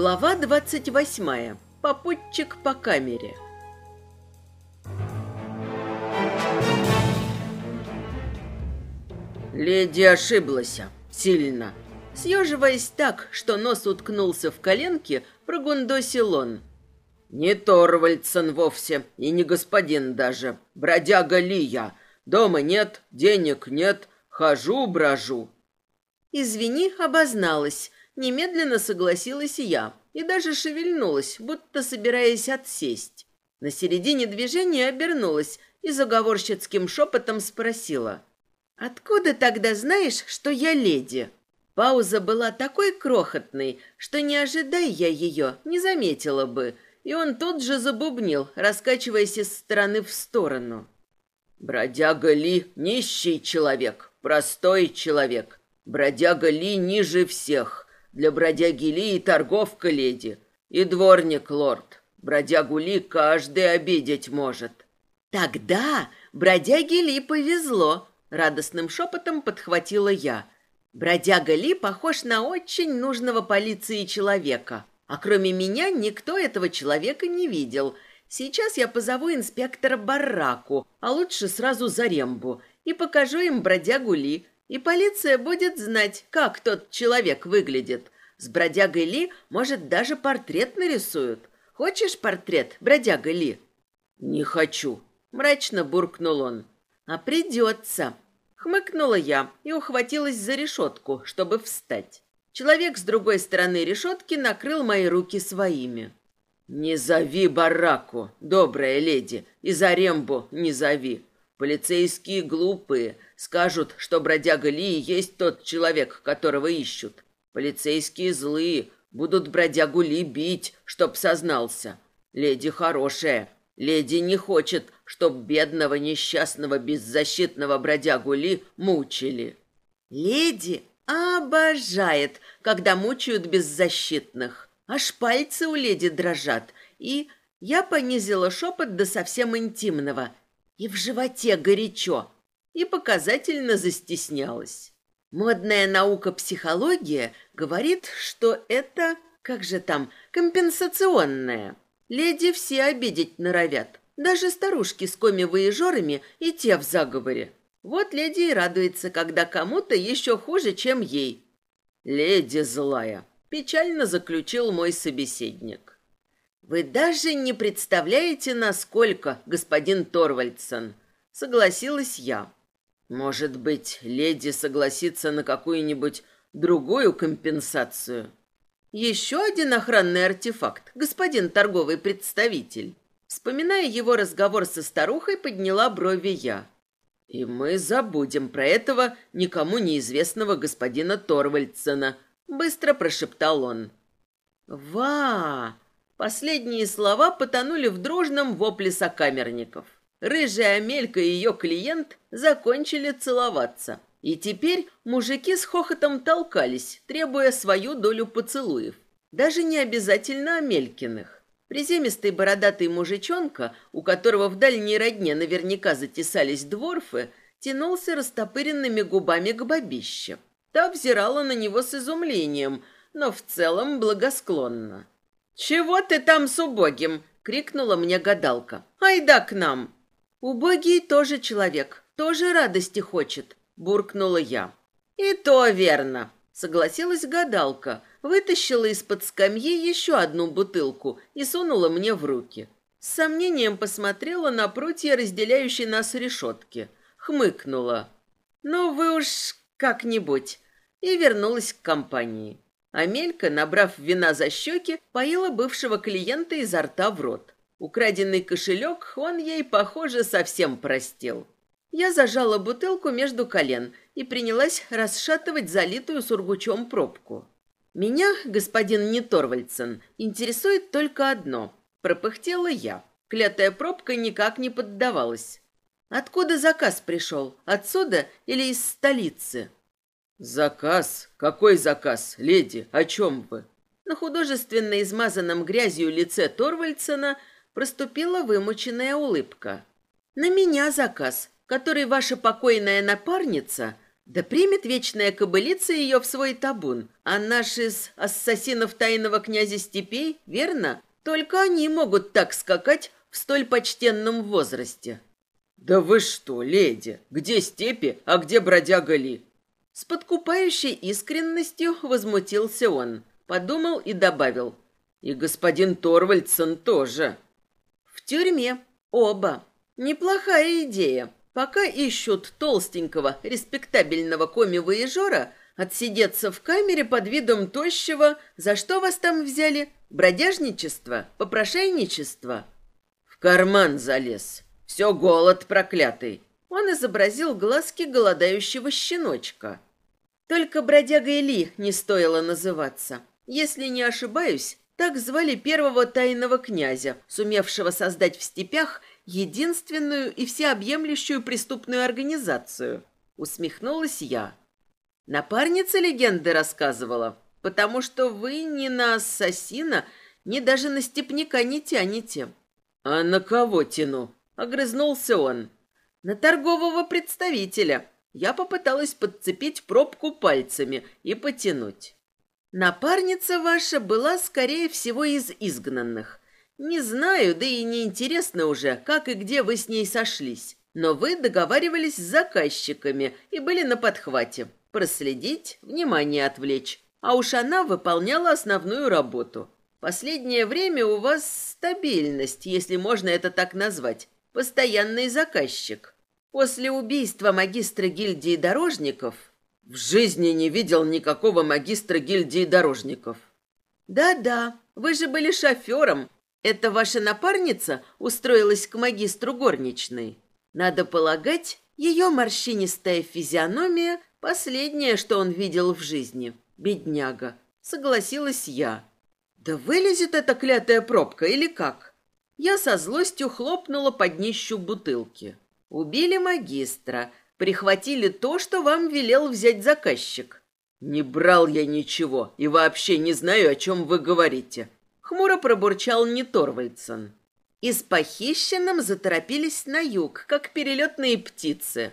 Глава 28. Попутчик по камере. Леди ошиблась. Сильно. Съеживаясь так, что нос уткнулся в коленки, прогундосил он. «Не Торвальдсон вовсе, и не господин даже. Бродяга ли я? Дома нет, денег нет, хожу-брожу». «Извини, обозналась. Немедленно согласилась и я, и даже шевельнулась, будто собираясь отсесть. На середине движения обернулась и заговорщицким шепотом спросила. «Откуда тогда знаешь, что я леди?» Пауза была такой крохотной, что, не ожидая я ее, не заметила бы, и он тут же забубнил, раскачиваясь из стороны в сторону. «Бродяга Ли — нищий человек, простой человек. Бродяга Ли ниже всех. Для бродягили и торговка леди и дворник лорд. бродягули каждый обидеть может». «Тогда бродяге Ли повезло», — радостным шепотом подхватила я. «Бродяга Ли похож на очень нужного полиции человека, а кроме меня никто этого человека не видел. Сейчас я позову инспектора Бараку, а лучше сразу Зарембу, и покажу им бродягули. И полиция будет знать, как тот человек выглядит. С бродягой Ли, может, даже портрет нарисуют. Хочешь портрет, бродяга Ли?» «Не хочу», — мрачно буркнул он. «А придется». Хмыкнула я и ухватилась за решетку, чтобы встать. Человек с другой стороны решетки накрыл мои руки своими. «Не зови бараку, добрая леди, и Зарембу не зови. Полицейские глупые скажут, что бродяга Ли есть тот человек, которого ищут. Полицейские злые будут бродягу Ли бить, чтоб сознался. Леди хорошая. Леди не хочет, чтоб бедного, несчастного, беззащитного бродягу Ли мучили. Леди обожает, когда мучают беззащитных. Аж пальцы у леди дрожат. И я понизила шепот до совсем интимного – и в животе горячо, и показательно застеснялась. Модная наука психология говорит, что это, как же там, компенсационное. Леди все обидеть норовят, даже старушки с коми-воежорами и те в заговоре. Вот леди и радуется, когда кому-то еще хуже, чем ей. «Леди злая», – печально заключил мой собеседник. Вы даже не представляете, насколько, господин Торвальдсон, согласилась я. Может быть, леди согласится на какую-нибудь другую компенсацию. Еще один охранный артефакт, господин торговый представитель. Вспоминая его разговор со старухой, подняла брови я. И мы забудем про этого никому неизвестного господина Торвальдсона, быстро прошептал он. «Ва!» Последние слова потонули в дружном вопле сокамерников. Рыжая Амелька и ее клиент закончили целоваться. И теперь мужики с хохотом толкались, требуя свою долю поцелуев. Даже не обязательно Амелькиных. Приземистый бородатый мужичонка, у которого в дальней родне наверняка затесались дворфы, тянулся растопыренными губами к бабище. Та взирала на него с изумлением, но в целом благосклонно. «Чего ты там с убогим?» — крикнула мне гадалка. «Айда к нам!» «Убогий тоже человек, тоже радости хочет», — буркнула я. «И то верно», — согласилась гадалка, вытащила из-под скамьи еще одну бутылку и сунула мне в руки. С сомнением посмотрела на прутья, разделяющие нас решетки, хмыкнула. «Ну вы уж как-нибудь», и вернулась к компании. Амелька, набрав вина за щеки, поила бывшего клиента изо рта в рот. Украденный кошелек он ей, похоже, совсем простил. Я зажала бутылку между колен и принялась расшатывать залитую сургучом пробку. «Меня, господин Неторвальдсен, интересует только одно», – пропыхтела я. Клятая пробка никак не поддавалась. «Откуда заказ пришел? Отсюда или из столицы?» Заказ? Какой заказ, леди? О чем вы? На художественно измазанном грязью лице Торвальдсена проступила вымученная улыбка. На меня заказ, который ваша покойная напарница да примет вечная кобылица ее в свой табун, а наш из ассасинов тайного князя степей, верно? Только они могут так скакать в столь почтенном возрасте. Да вы что, леди, где степи, а где бродяга Ли? С подкупающей искренностью возмутился он, подумал и добавил. И господин Торвальдсон тоже. В тюрьме оба. Неплохая идея. Пока ищут толстенького, респектабельного коми-воежора, отсидеться в камере под видом тощего, за что вас там взяли? Бродяжничество? Попрошайничество? В карман залез. Все голод проклятый он изобразил глазки голодающего щеночка. Только бродяга Ли не стоило называться. Если не ошибаюсь, так звали первого тайного князя, сумевшего создать в степях единственную и всеобъемлющую преступную организацию. Усмехнулась я. Напарница легенды рассказывала, потому что вы ни на ассасина, ни даже на степняка не тянете. «А на кого тяну?» — огрызнулся он на торгового представителя. Я попыталась подцепить пробку пальцами и потянуть. Напарница ваша была, скорее всего, из изгнанных. Не знаю, да и не интересно уже, как и где вы с ней сошлись. Но вы договаривались с заказчиками и были на подхвате. Проследить, внимание отвлечь. А уж она выполняла основную работу. Последнее время у вас стабильность, если можно это так назвать постоянный заказчик. После убийства магистра гильдии дорожников в жизни не видел никакого магистра гильдии дорожников. Да-да, вы же были шофером. Это ваша напарница устроилась к магистру горничной. Надо полагать, ее морщинистая физиономия – последнее, что он видел в жизни. Бедняга. Согласилась я. Да вылезет эта клятая пробка или как? я со злостью хлопнула по днищу бутылки. Убили магистра, прихватили то, что вам велел взять заказчик. Не брал я ничего и вообще не знаю, о чем вы говорите. Хмуро пробурчал Ниторвальдсон. И с похищенным заторопились на юг, как перелетные птицы.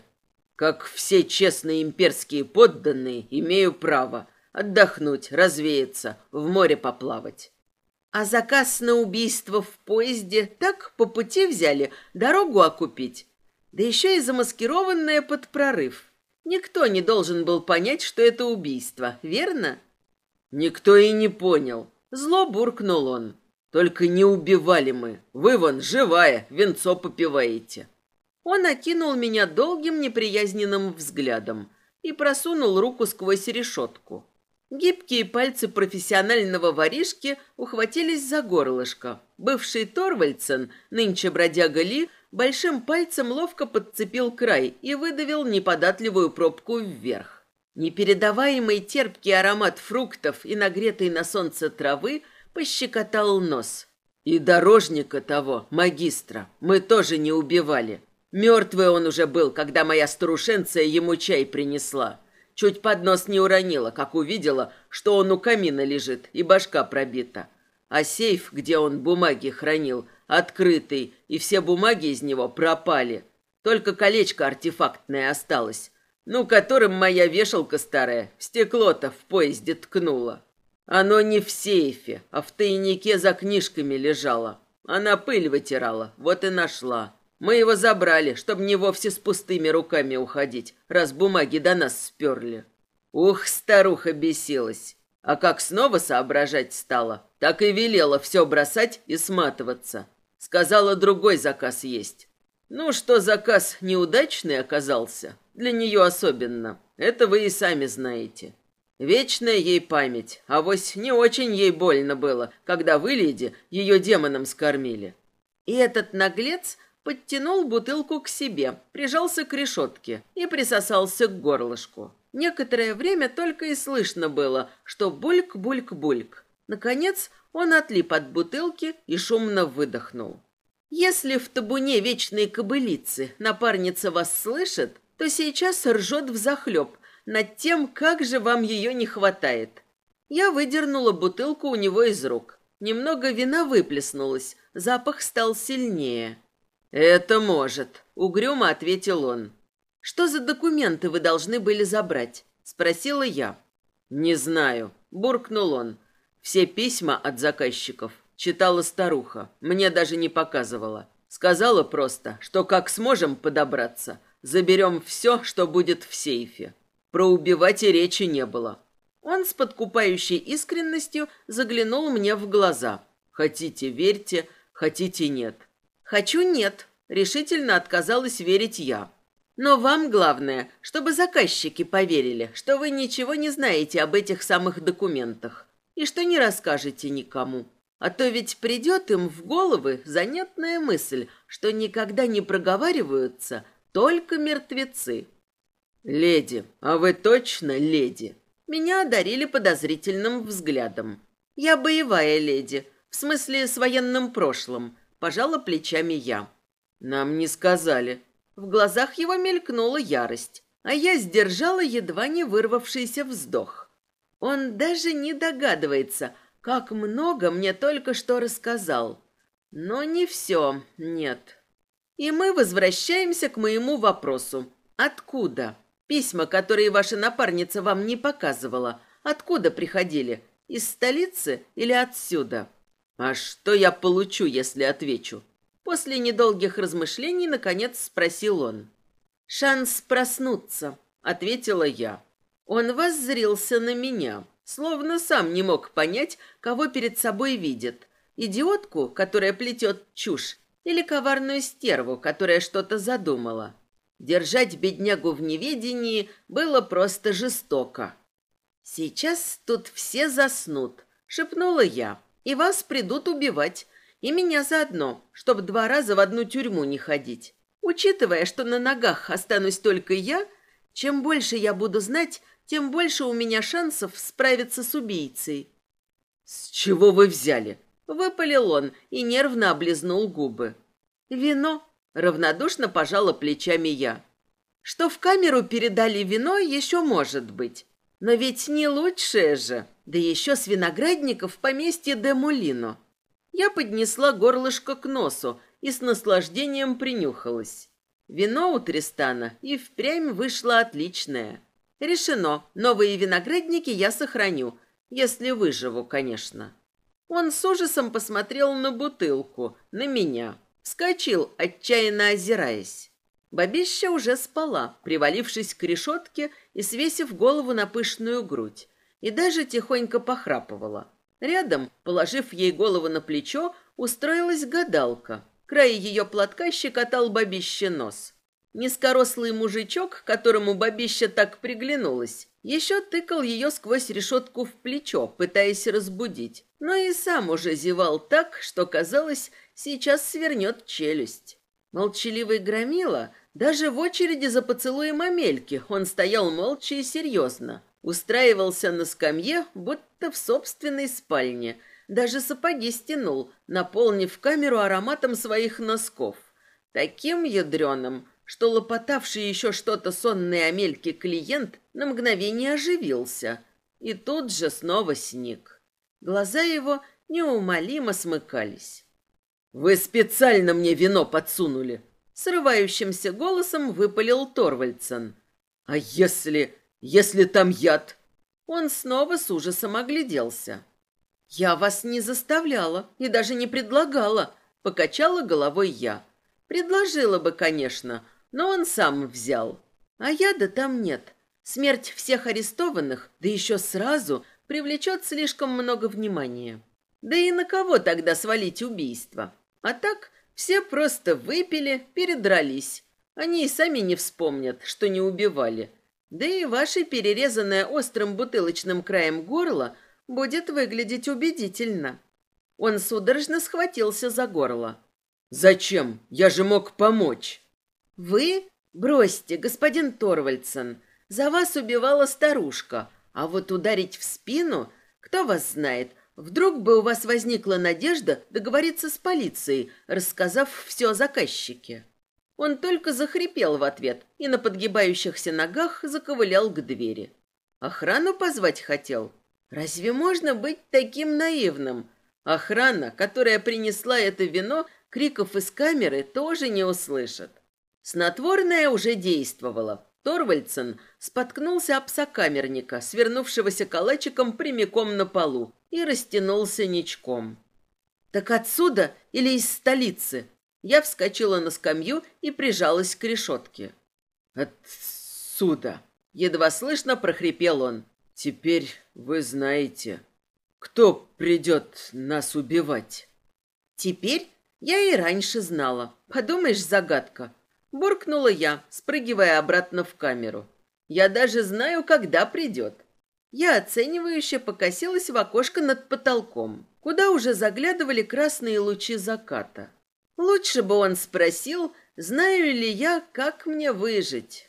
Как все честные имперские подданные, имею право отдохнуть, развеяться, в море поплавать а заказ на убийство в поезде так по пути взяли, дорогу окупить. Да еще и замаскированное под прорыв. Никто не должен был понять, что это убийство, верно? Никто и не понял. Зло буркнул он. Только не убивали мы. Вы вон живая, венцо попиваете. Он окинул меня долгим неприязненным взглядом и просунул руку сквозь решетку. Гибкие пальцы профессионального воришки ухватились за горлышко. Бывший Торвальдсен, нынче бродяга Ли, большим пальцем ловко подцепил край и выдавил неподатливую пробку вверх. Непередаваемый терпкий аромат фруктов и нагретой на солнце травы пощекотал нос. И дорожника того, магистра, мы тоже не убивали. Мертвый он уже был, когда моя старушенция ему чай принесла. Чуть под нос не уронила, как увидела, что он у камина лежит и башка пробита. А сейф, где он бумаги хранил, открытый, и все бумаги из него пропали. Только колечко артефактное осталось, ну, которым моя вешалка старая стекло-то в поезде ткнула. Оно не в сейфе, а в тайнике за книжками лежало. Она пыль вытирала, вот и нашла. Мы его забрали, чтобы не вовсе с пустыми руками уходить, раз бумаги до нас сперли. Ух, старуха бесилась. А как снова соображать стала, так и велела все бросать и сматываться. Сказала, другой заказ есть. Ну, что заказ неудачный оказался, для нее особенно, это вы и сами знаете. Вечная ей память, а вось не очень ей больно было, когда вы, леди, ее демоном скормили. И этот наглец подтянул бутылку к себе, прижался к решетке и присосался к горлышку. Некоторое время только и слышно было, что бульк-бульк-бульк. Наконец он отлип от бутылки и шумно выдохнул. Если в табуне вечной кобылицы напарница вас слышит, то сейчас ржет взахлеб над тем, как же вам ее не хватает. Я выдернула бутылку у него из рук. Немного вина выплеснулось, запах стал сильнее. «Это может», — угрюмо ответил он. «Что за документы вы должны были забрать?» — спросила я. «Не знаю», — буркнул он. «Все письма от заказчиков читала старуха, мне даже не показывала. Сказала просто, что как сможем подобраться, заберем все, что будет в сейфе. Про убивать и речи не было». Он с подкупающей искренностью заглянул мне в глаза. «Хотите, верьте, хотите, нет. «Хочу нет», — решительно отказалась верить я. Но вам главное, чтобы заказчики поверили, что вы ничего не знаете об этих самых документах и что не расскажете никому. А то ведь придет им в головы занятная мысль, что никогда не проговариваются только мертвецы. «Леди, а вы точно леди?» Меня одарили подозрительным взглядом. «Я боевая леди, в смысле с военным прошлым, Пожала плечами я. Нам не сказали. В глазах его мелькнула ярость, а я сдержала едва не вырвавшийся вздох. Он даже не догадывается, как много мне только что рассказал. Но не все, нет. И мы возвращаемся к моему вопросу. Откуда? Письма, которые ваша напарница вам не показывала, откуда приходили? Из столицы или отсюда?» А что я получу, если отвечу? После недолгих размышлений, наконец, спросил он. «Шанс проснуться», — ответила я. Он воззрился на меня, словно сам не мог понять, кого перед собой видит. Идиотку, которая плетет чушь, или коварную стерву, которая что-то задумала. Держать беднягу в неведении было просто жестоко. «Сейчас тут все заснут», — шепнула я и вас придут убивать, и меня заодно, чтобы два раза в одну тюрьму не ходить. Учитывая, что на ногах останусь только я, чем больше я буду знать, тем больше у меня шансов справиться с убийцей». «С чего вы взяли?» – выпалил он и нервно облизнул губы. «Вино», – равнодушно пожала плечами я. «Что в камеру передали вино, еще может быть, но ведь не лучшее же. Да еще с виноградников в поместье де Мулино. Я поднесла горлышко к носу и с наслаждением принюхалась. Вино у Тристана и впрямь вышло отличное. Решено, новые виноградники я сохраню, если выживу, конечно. Он с ужасом посмотрел на бутылку, на меня. Вскочил, отчаянно озираясь. Бабища уже спала, привалившись к решетке и свесив голову на пышную грудь, и даже тихонько похрапывала. Рядом, положив ей голову на плечо, устроилась гадалка. Край ее платка щекотал бабище нос. Низкорослый мужичок, которому бабища так приглянулась, еще тыкал ее сквозь решетку в плечо, пытаясь разбудить, но и сам уже зевал так, что, казалось, сейчас свернет челюсть. Молчаливый громила даже в очереди за поцелуем Амельки он стоял молча и серьезно. Устраивался на скамье, будто в собственной спальне. Даже сапоги стянул, наполнив камеру ароматом своих носков. Таким ядреным, что лопотавший еще что-то сонный Амельки клиент на мгновение оживился. И тут же снова сник. Глаза его неумолимо смыкались. «Вы специально мне вино подсунули!» Срывающимся голосом выпалил Торвальдсен. «А если... если там яд?» Он снова с ужасом огляделся. «Я вас не заставляла и даже не предлагала», — покачала головой я. «Предложила бы, конечно, но он сам взял. А яда там нет. Смерть всех арестованных, да еще сразу, привлечет слишком много внимания. Да и на кого тогда свалить убийство?» А так все просто выпили, передрались. Они и сами не вспомнят, что не убивали. Да и ваше перерезанное острым бутылочным краем горло будет выглядеть убедительно. Он судорожно схватился за горло. «Зачем? Я же мог помочь!» «Вы? Бросьте, господин Торвальдсен. За вас убивала старушка. А вот ударить в спину, кто вас знает, Вдруг бы у вас возникла надежда договориться с полицией, рассказав все о заказчике. Он только захрипел в ответ и на подгибающихся ногах заковылял к двери. Охрану позвать хотел. Разве можно быть таким наивным? Охрана, которая принесла это вино, криков из камеры тоже не услышит. Снотворное уже действовало, Торвальдсен споткнулся об сокамерника, свернувшегося калачиком прямиком на полу, и растянулся ничком. «Так отсюда или из столицы?» Я вскочила на скамью и прижалась к решетке. «Отсюда!» — едва слышно прохрипел он. «Теперь вы знаете, кто придет нас убивать?» «Теперь я и раньше знала. Подумаешь, загадка. Буркнула я, спрыгивая обратно в камеру. «Я даже знаю, когда придет». Я оценивающе покосилась в окошко над потолком, куда уже заглядывали красные лучи заката. Лучше бы он спросил, знаю ли я, как мне выжить.